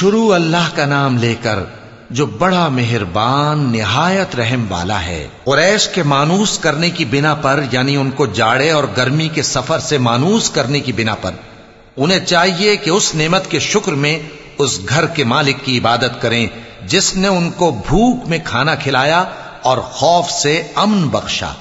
شروع اللہ کا نام لے کر جو بڑا مہربان، نہایت رحم والا ہے۔ قریش کے مانوس کرنے کی بنا پر یعنی ان کو جاڑے اور گرمی کے سفر سے مانوس کرنے کی بنا پر۔ انہیں چاہیے کہ اس نعمت کے شکر میں اس گھر کے مالک کی عبادت کریں، جس نے ان کو بھوک میں کھانا کھلایا اور خوف سے امن بخشا۔